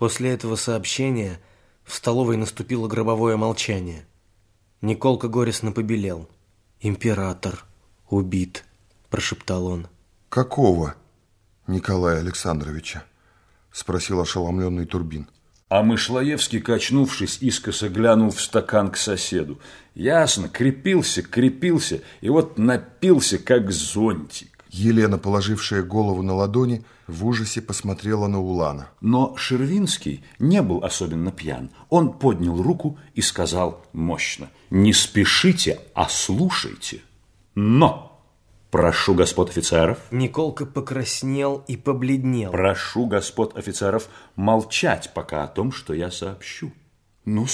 После этого сообщения в столовой наступило гробовое молчание. Николка горестно побелел. «Император убит», – прошептал он. «Какого Николая Александровича?» – спросил ошеломленный Турбин. А Мышлоевский, качнувшись, искоса глянул в стакан к соседу. Ясно, крепился, крепился, и вот напился, как зонтик. Елена, положившая голову на ладони, в ужасе посмотрела на Улана. Но Шервинский не был особенно пьян. Он поднял руку и сказал мощно, «Не спешите, а слушайте. Но!» Прошу господ офицеров. Николка покраснел и побледнел. Прошу господ офицеров молчать пока о том, что я сообщу. Ну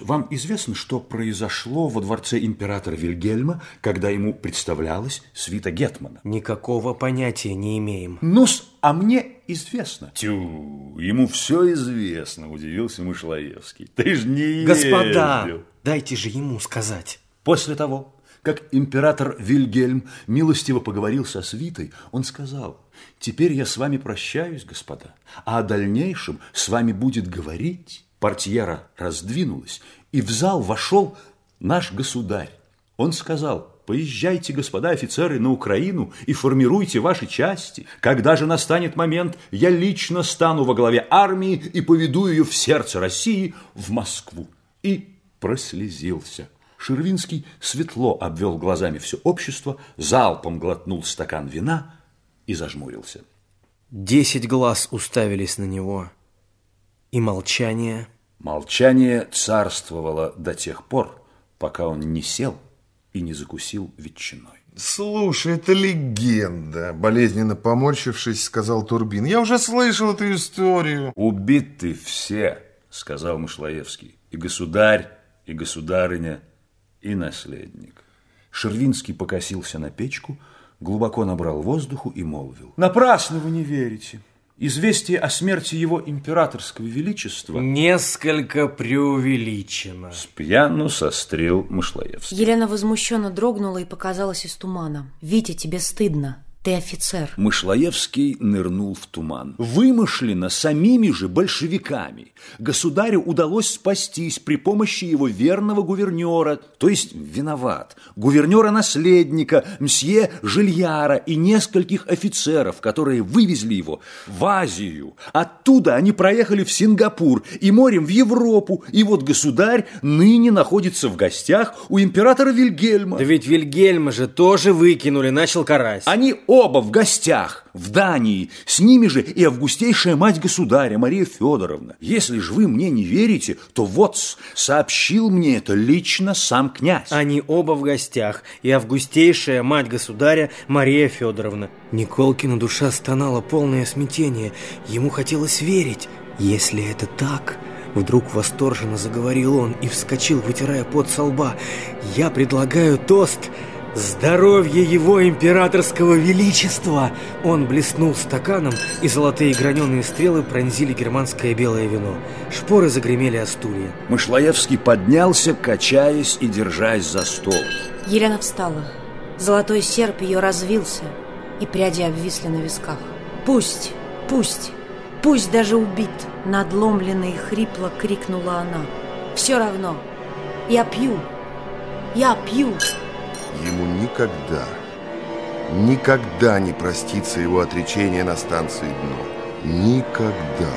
вам известно, что произошло во дворце императора Вильгельма, когда ему представлялась свита Гетмана? Никакого понятия не имеем. ну а мне известно. Тю, ему все известно, удивился Мышлоевский. Ты ж не Господа, ездил. дайте же ему сказать. После того, как император Вильгельм милостиво поговорил со свитой, он сказал, «Теперь я с вами прощаюсь, господа, а о дальнейшем с вами будет говорить». Портьера раздвинулась, и в зал вошел наш государь. Он сказал, Поезжайте, господа офицеры, на Украину и формируйте ваши части. Когда же настанет момент, я лично стану во главе армии и поведу ее в сердце России, в Москву. И прослезился. Шервинский светло обвел глазами все общество, залпом глотнул стакан вина и зажмурился. Десять глаз уставились на него, и молчание... Молчание царствовало до тех пор, пока он не сел и не закусил ветчиной. Слушай, это легенда, болезненно поморщившись, сказал Турбин. Я уже слышал эту историю. Убиты все, сказал Мышлоевский. И государь, и государыня, и наследник. Шервинский покосился на печку, глубоко набрал воздуху и молвил. Напрасно вы не верите. Известие о смерти его императорского величества... Несколько преувеличено. С пьяну сострил Мышлоевский. Елена возмущенно дрогнула и показалась из тумана. Витя, тебе стыдно. Ты офицер. Мышлоевский нырнул в туман. Вымышленно самими же большевиками. Государю удалось спастись при помощи его верного гувернера, то есть виноват, гувернера-наследника, мсье Жильяра и нескольких офицеров, которые вывезли его в Азию. Оттуда они проехали в Сингапур и морем в Европу. И вот государь ныне находится в гостях у императора Вильгельма. Да ведь Вильгельма же тоже выкинули, начал карась. Они оба в гостях, в Дании, с ними же и августейшая мать государя Мария Федоровна. Если же вы мне не верите, то вот сообщил мне это лично сам князь. Они оба в гостях, и августейшая мать государя Мария Федоровна. Николкина душа стонала полное смятение. Ему хотелось верить. Если это так... Вдруг восторженно заговорил он и вскочил, вытирая пот со лба. «Я предлагаю тост Здоровье его императорского величества! Он блеснул стаканом, и золотые граненые стрелы пронзили германское белое вино. Шпоры загремели о стулья. Мышлоевский поднялся, качаясь и держась за стол. Елена встала. Золотой серп ее развился, и пряди обвисли на висках. Пусть, пусть, пусть даже убит, надломленно и хрипло крикнула она. Все равно, я пью, я пью. Ему никогда, никогда не простится его отречение на станции дно. Никогда.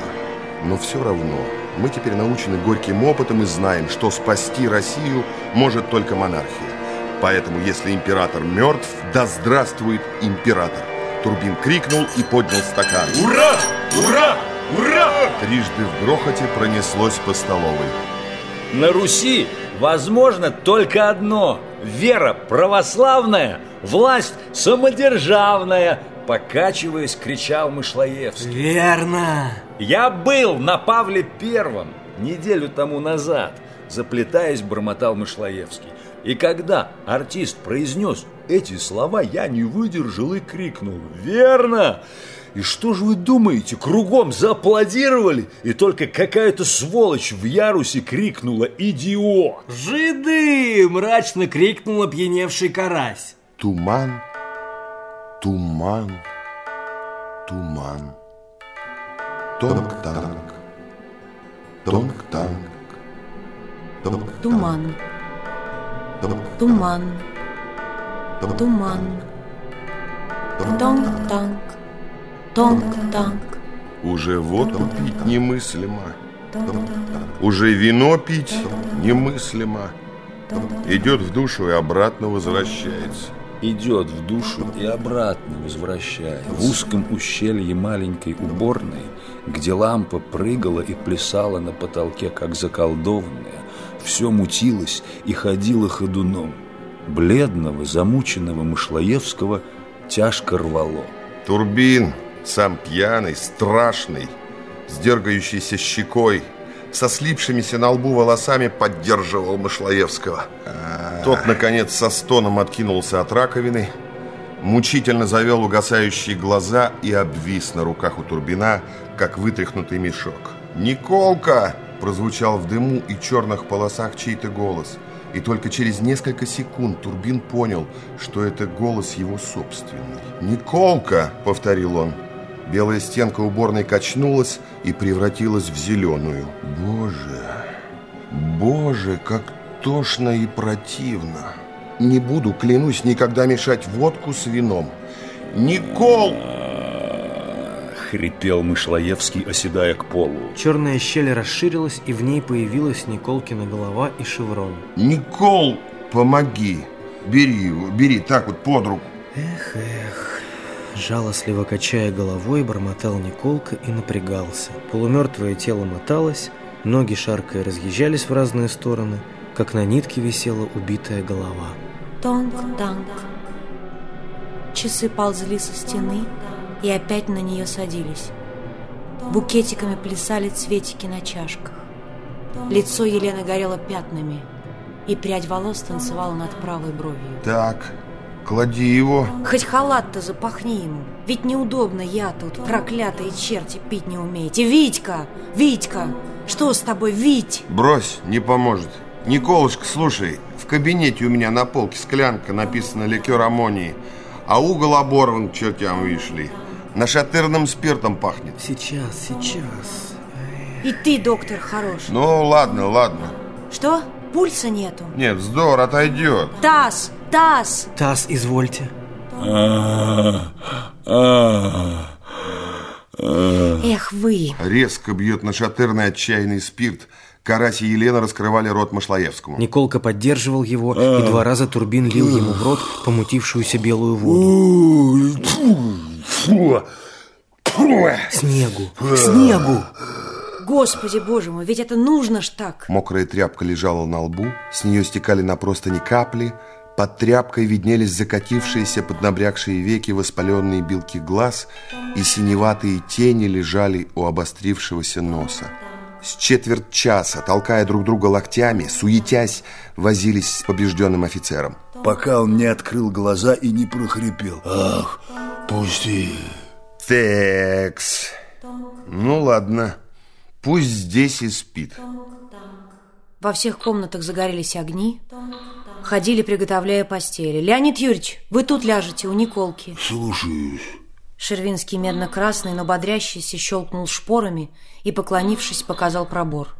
Но все равно мы теперь научены горьким опытом и знаем, что спасти Россию может только монархия. Поэтому, если император мертв, да здравствует император! Турбин крикнул и поднял стакан. Ура! Ура! Ура! Трижды в грохоте пронеслось по столовой. На Руси возможно только одно – вера православная, власть самодержавная, покачиваясь, кричал Мышлоевский. Верно. Я был на Павле Первом неделю тому назад, заплетаясь, бормотал Мышлоевский. И когда артист произнес эти слова, я не выдержал и крикнул «Верно!» И что же вы думаете, кругом зааплодировали, и только какая-то сволочь в ярусе крикнула «Идиот!» «Жиды!» – мрачно крикнул опьяневший карась. Туман, туман, туман. Тонк-танк, Тонг-танг. Туман. Туман. Туман. Тонг-танг. Тонг-танг. Уже водку пить немыслимо. Уже вино пить немыслимо. Идет в душу и обратно возвращается. Идет в душу и обратно возвращается. В узком ущелье маленькой уборной, где лампа прыгала и плясала на потолке, как заколдованная, все мутилось и ходило ходуном. Бледного, замученного Мышлоевского тяжко рвало. Турбин, сам пьяный, страшный, с дергающейся щекой, со слипшимися на лбу волосами поддерживал Мышлоевского. Тот, наконец, со стоном откинулся от раковины, мучительно завел угасающие глаза и обвис на руках у Турбина, как вытряхнутый мешок. «Николка!» – прозвучал в дыму и черных полосах чей-то голос. И только через несколько секунд Турбин понял, что это голос его собственный. «Николка!» – повторил он. Белая стенка уборной качнулась и превратилась в зеленую. Боже, боже, как тошно и противно. Не буду, клянусь, никогда мешать водку с вином. Никол! Хрипел Мышлоевский, оседая к полу. Черная щель расширилась, и в ней появилась Николкина голова и шеврон. Никол, помоги. Бери его, бери так вот под руку. Эх, эх. Жалостливо качая головой, бормотал Николка и напрягался. Полумертвое тело моталось, ноги шаркая разъезжались в разные стороны, как на нитке висела убитая голова. Тонг-танг. Часы ползли со стены и опять на нее садились. Букетиками плясали цветики на чашках. Лицо Елены горело пятнами, и прядь волос танцевала над правой бровью. Так, клади его. Хоть халат-то запахни ему. Ведь неудобно я тут, проклятые черти, пить не умеете. Витька! Витька! Что с тобой, Вить? Брось, не поможет. Николушка, слушай, в кабинете у меня на полке склянка, написано ликер аммонии, а угол оборван к чертям вышли. Нашатырным спиртом пахнет. Сейчас, сейчас. И ты, доктор, хорош. Ну, ладно, ладно. Что? Пульса нету? Нет, вздор, отойдет. Таз! Таз! Таз, извольте. Эх вы! Резко бьет нашатырный отчаянный спирт. Карась и Елена раскрывали рот Машлаевскому. Николка поддерживал его, и два раза Турбин лил ему в рот помутившуюся белую воду. Снегу! Снегу! Господи, боже мой, ведь это нужно ж так! Мокрая тряпка лежала на лбу, с нее стекали на простыни капли, под тряпкой виднелись закатившиеся под набрякшие веки воспаленные белки глаз, и синеватые тени лежали у обострившегося носа. С четверть часа, толкая друг друга локтями, суетясь, возились с побежденным офицером. Пока он не открыл глаза и не прохрипел. Ах, пусти. Текс. Ну ладно, пусть здесь и спит. Во всех комнатах загорелись огни, ходили, приготовляя постели. Леонид Юрьевич, вы тут ляжете у Николки. Слушаюсь. Шервинский медно-красный, но бодрящийся, щелкнул шпорами и, поклонившись, показал пробор.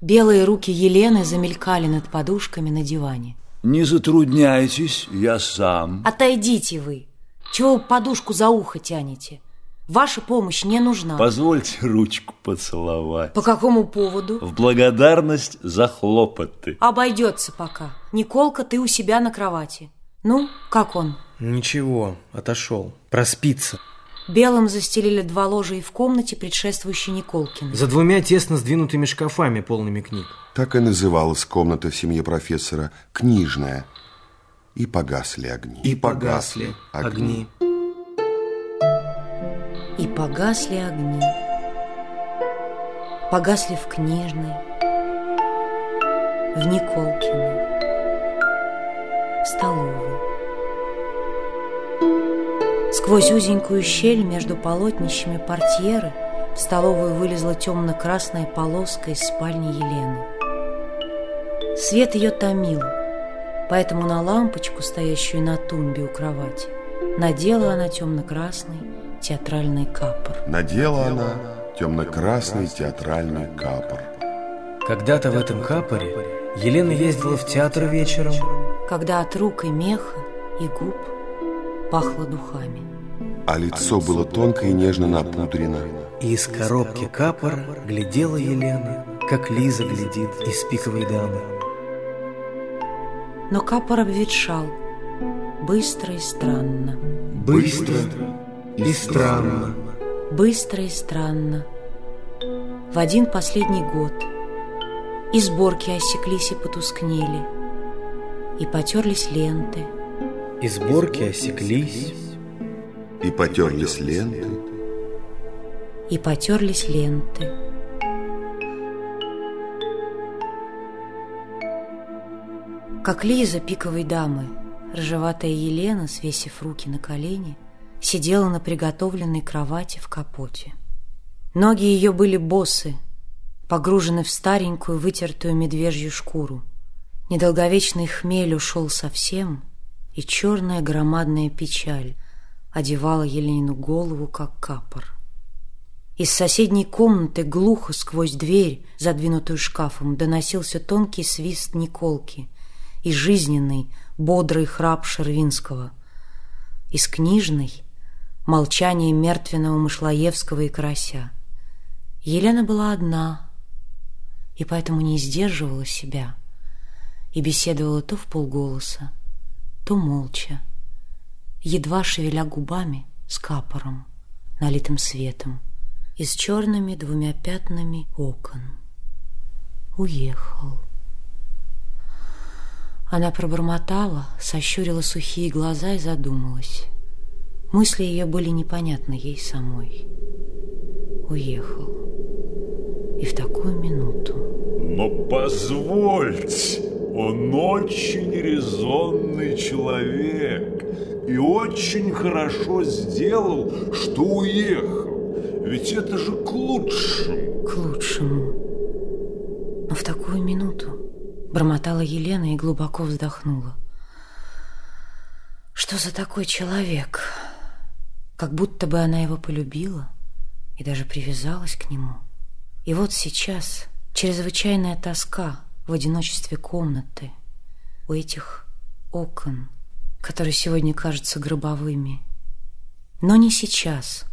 Белые руки Елены замелькали над подушками на диване. Не затрудняйтесь, я сам. Отойдите вы! Чего вы подушку за ухо тянете? Ваша помощь не нужна. Позвольте ручку поцеловать. По какому поводу? В благодарность за хлопоты. Обойдется пока. Николка, ты у себя на кровати. Ну, как он? Ничего, отошел. Проспится. Белым застелили два ложа и в комнате, предшествующей Николкиной. За двумя тесно сдвинутыми шкафами, полными книг. Так и называлась комната в семье профессора «Книжная». И погасли огни. И погасли огни. И погасли огни. Погасли в книжной, в Николкиной, в столовой. Сквозь узенькую щель между полотнищами портьеры в столовую вылезла темно-красная полоска из спальни Елены. Свет ее томил, поэтому на лампочку, стоящую на тумбе у кровати, надела она темно-красный театральный капор. Надела она темно-красный театральный капор. Когда-то в этом капоре Елена ездила в театр вечером. Когда от рук и меха, и губ пахло духами. А лицо было тонко и нежно напудрено. И из коробки капора глядела Елена, как Лиза глядит из пиковой дамы. Но капор обветшал, быстро и странно. Быстро и странно. Быстро и странно. В один последний год и сборки осеклись и потускнели, и потерлись ленты. И сборки осеклись, И потерлись ленты. и потерлись ленты. Как Лиза пиковой дамы, рыжеватая Елена, свесив руки на колени, сидела на приготовленной кровати в капоте. Ноги ее были босы, погружены в старенькую вытертую медвежью шкуру. Недолговечный хмель ушел совсем, и черная громадная печаль одевала Еленину голову, как капор. Из соседней комнаты глухо сквозь дверь, задвинутую шкафом, доносился тонкий свист Николки и жизненный, бодрый храп Шервинского. Из книжной — молчание мертвенного Мышлоевского и Карася. Елена была одна, и поэтому не сдерживала себя и беседовала то в полголоса, то молча, едва шевеля губами с капором, налитым светом, и с черными двумя пятнами окон. Уехал. Она пробормотала, сощурила сухие глаза и задумалась. Мысли ее были непонятны ей самой. Уехал. И в такую минуту. Но позвольте, он очень резонный человек и очень хорошо сделал, что уехал. Ведь это же к лучшему. К лучшему. Но в такую минуту бормотала Елена и глубоко вздохнула. Что за такой человек? Как будто бы она его полюбила и даже привязалась к нему. И вот сейчас чрезвычайная тоска в одиночестве комнаты, у этих окон, которые сегодня кажутся гробовыми. Но не сейчас,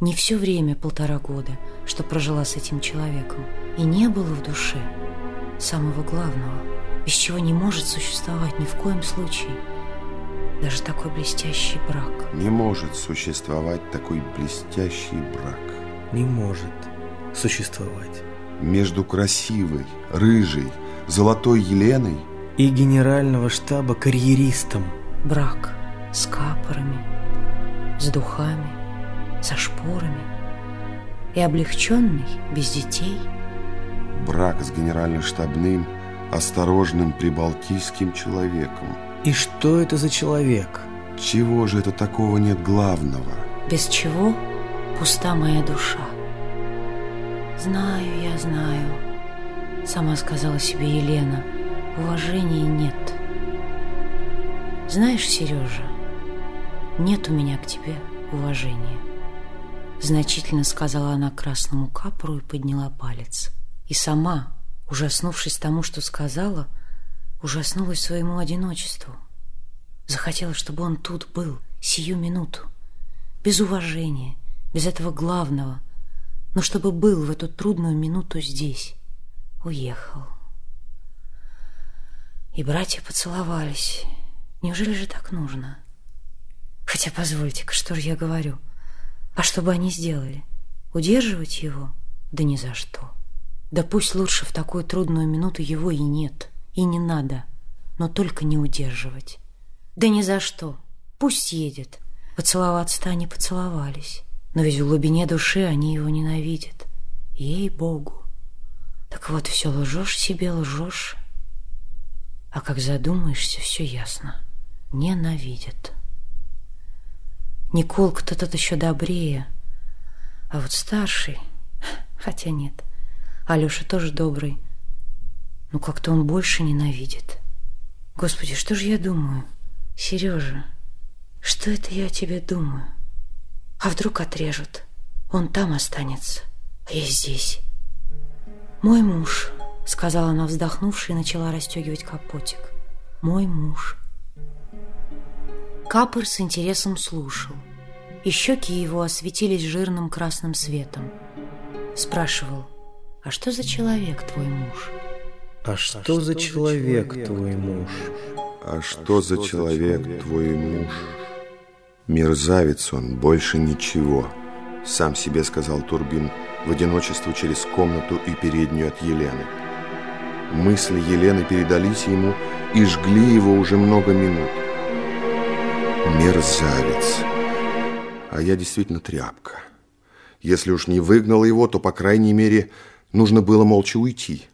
не все время полтора года, что прожила с этим человеком, и не было в душе самого главного, без чего не может существовать ни в коем случае даже такой блестящий брак. Не может существовать такой блестящий брак. Не может существовать. Между красивой, рыжей, золотой Еленой И генерального штаба карьеристом. Брак с капорами, с духами, со шпорами и облегченный, без детей. Брак с генерально-штабным, осторожным прибалтийским человеком. И что это за человек? Чего же это такого нет главного? без чего пуста моя душа. Знаю, я знаю, сама сказала себе Елена, уважения нет. Знаешь, Сережа, нет у меня к тебе уважения. Значительно сказала она красному капру и подняла палец. И сама, ужаснувшись тому, что сказала, ужаснулась своему одиночеству. Захотела, чтобы он тут был, сию минуту, без уважения, без этого главного, но чтобы был в эту трудную минуту здесь. Уехал. И братья поцеловались. Неужели же так нужно? Хотя, позвольте-ка, что же я говорю? А что бы они сделали? Удерживать его? Да ни за что. Да пусть лучше в такую трудную минуту его и нет, и не надо, но только не удерживать. Да ни за что. Пусть едет. Поцеловаться-то они поцеловались. Но ведь в глубине души они его ненавидят. Ей-богу. Так вот, все лжешь себе, лжешь. А как задумаешься, все ясно. Ненавидят. Николка-то еще добрее. А вот старший... Хотя нет. Алеша тоже добрый. Но как-то он больше ненавидит. Господи, что же я думаю? Сережа, что это я о тебе думаю? А вдруг отрежут? Он там останется, а я здесь. Мой муж, сказала она, вздохнувши, и начала расстегивать капотик. Мой муж. Капор с интересом слушал, и щеки его осветились жирным красным светом. Спрашивал, а что за человек твой муж? А что, а что за человек, человек твой муж? А что за человек твой муж? Мерзавец он, больше ничего. Сам себе сказал Турбин в одиночестве через комнату и переднюю от Елены. Мысли Елены передались ему и жгли его уже много минут. Мерзавец. А я действительно тряпка. Если уж не выгнал его, то, по крайней мере, нужно было молча уйти.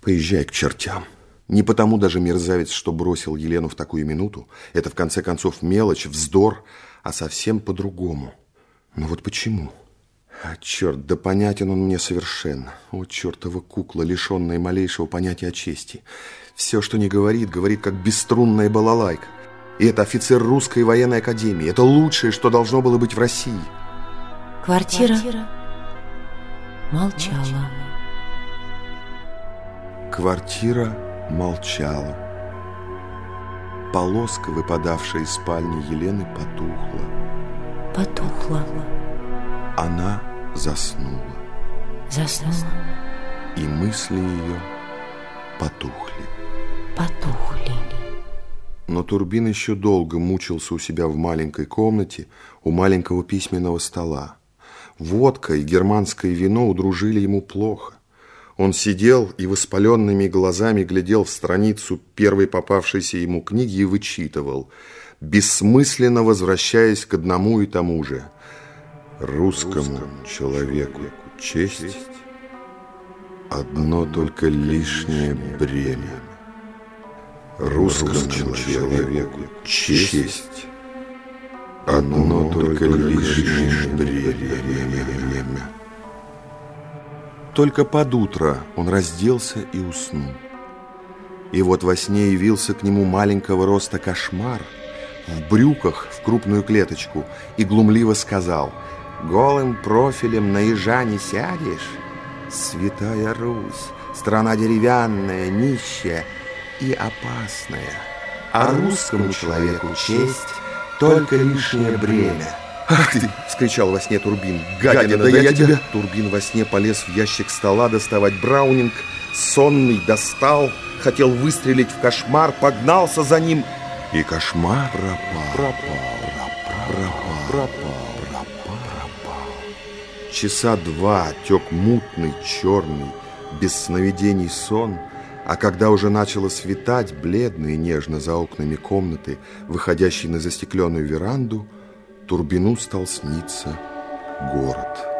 Поезжай к чертям. Не потому даже мерзавец, что бросил Елену в такую минуту. Это, в конце концов, мелочь, вздор, а совсем по-другому. Но вот почему? А, черт, да понятен он мне совершенно. О, чертова кукла, лишенная малейшего понятия о чести. Все, что не говорит, говорит, как бесструнная балалайка. И это офицер русской военной академии. Это лучшее, что должно было быть в России. Квартира, Квартира. молчала. Квартира молчала. Полоска, выпадавшая из спальни Елены, потухла. Потухла. Она заснула. Заснула. И мысли ее потухли. Потухли. Но Турбин еще долго мучился у себя в маленькой комнате у маленького письменного стола. Водка и германское вино удружили ему плохо. Он сидел и воспаленными глазами глядел в страницу первой попавшейся ему книги и вычитывал, бессмысленно возвращаясь к одному и тому же. Русскому, Русскому человеку честь – одно только лишнее бремя. Русскому человеку честь – одно только лишнее бремя. Только под утро он разделся и уснул. И вот во сне явился к нему маленького роста кошмар в брюках в крупную клеточку и глумливо сказал «Голым профилем на ежа не сядешь? Святая Русь, страна деревянная, нищая и опасная, а русскому человеку честь только лишнее бремя». «Ах ты!» — вскричал во сне Турбин. «Гадина, да, да я тебя...» Турбин во сне полез в ящик стола доставать браунинг. Сонный достал, хотел выстрелить в кошмар, погнался за ним. И кошмар пропал. Пропал. Пропал. Пропал. Пропал. Пропал. Часа два тек мутный, черный, без сновидений сон, а когда уже начало светать, бледно и нежно за окнами комнаты, выходящей на застекленную веранду, Турбину стал сниться город.